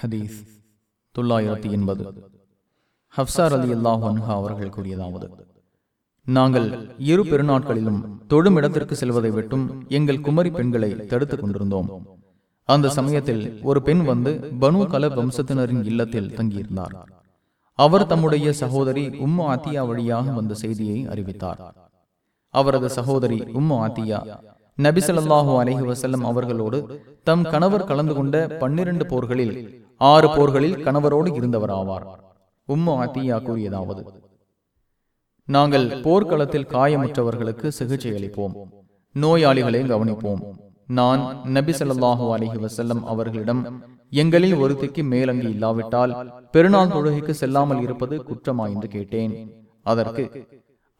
ஹதீஸ் தொள்ளாயிரத்தி எண்பது. ஹப்சார் அலி அல்லாஹ் அன்ஹா அவர்கள் கூறியதாவது நாங்கள் இரு பெருநாட்களிலும் தொழும் இடத்திற்கு செல்வதை விட்டும் எங்கள் குமரி பெண்களை தடுத்துக் கொண்டிருந்தோம். அந்த சமயத்தில் ஒரு பெண் வந்து பனு கல வம்சத்தினரின் இல்லத்தில் தங்கியிருந்தார். அவர் தம்முடைய சகோதரி உம்மு ஆத்தியா வழியாக வந்த செய்தியை அறிவித்தார். அவரது சகோதரி உம்மு ஆத்தியா நபி ஸல்லல்லாஹு வசல்லம் அவர்களோடு தம் கணவர் கலந்து கொண்ட பன்னிரண்டு போர்களில் ஆறு போர்களில் கணவரோடு இருந்தவர் ஆவார் உம்மு அத்தியா கூறியதாவது நாங்கள் போர்க்களத்தில் காயமற்றவர்களுக்கு சிகிச்சை அளிப்போம். நோயாளிகளை கவனிப்போம். நான் நபி ஸல்லல்லாஹு அலைஹி வசல்லம் அவர்களிடம் எங்களில் ஒருத்திக்கு மேலங்கி இல்லாவிட்டால் பெருநாள் தொழுகைக்கு செல்லாமல் இருப்பது குற்றமா என்று கேட்டேன். அதற்கு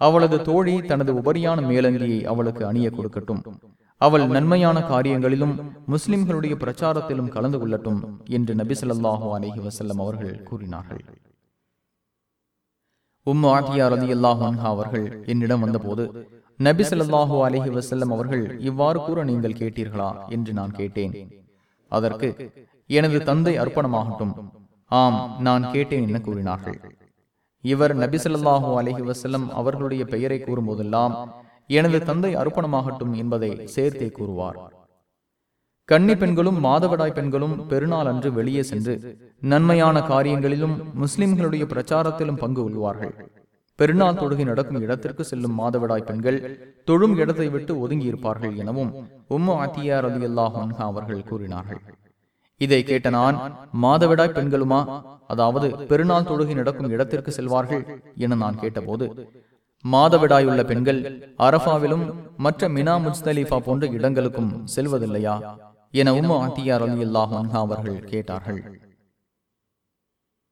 அவளது தோழி தனது உபரியான மேலங்கியை அவளுக்கு அணிய கொடுக்கட்டும். அவள் நன்மையான காரியங்களிலும் முஸ்லிம்களுடைய பிரச்சாரத்திலும் கலந்து கொள்ளட்டும் என்று நபி சொல்லாஹு அலஹி வசல்லம் அவர்கள் கூறினார்கள். உம் ஆத்தியா ரலியல்லாஹு அல்லாஹா அவர்கள் என்னிடம் வந்தபோது நபி சொல்லாஹு அலஹி வசல்லம் அவர்கள் இவ்வாறு கூற நீங்கள் கேட்டீர்களா? என்று நான் கேட்டேன். அதற்கு எனது தந்தை அர்ப்பணமாகட்டும். ஆம் நான் கேட்டேன் என கூறினார்கள். இவர் நபி சொல்லாஹு அலஹி வசல்லம் அவர்களுடைய பெயரை கூறும்போதெல்லாம் எனது தந்தை அர்ப்பணமாகட்டும் என்பதை சேர்த்தே கூறுவார். கன்னி பெண்களும் மாதவிடாய் பெண்களும் பெருநாள் அன்று வெளியே சென்று நன்மையான காரியங்களிலும் முஸ்லிம்களுடைய பிரச்சாரத்திலும் பங்கு கொள்வார்கள். பெருநாள் தொழுகை நடக்கும் இடத்திற்கு செல்லும் மாதவிடாய் பெண்கள் தொழும் இடத்தை விட்டு ஒதுங்கி இருப்பார்கள் எனவும் உம்மு ஆத்தியார் அலி அல்லாஹ் அவர்கள் கூறினார்கள். இதை கேட்ட நான் மாதவிடாய் பெண்களுமா? அதாவது பெருநாள் தொழுகை நடக்கும் இடத்திற்கு செல்வார்கள் என நான் கேட்டபோது மாதவிடாயுள்ள பெண்கள் அரபாவிலும் மற்ற மினா முஸ்தலிஃபா போன்ற இடங்களுக்கும் செல்வதில்லையா? என உம்மு ஆத்தியார் அலி அல்லாஹ் அவர்கள் கேட்டார்கள்.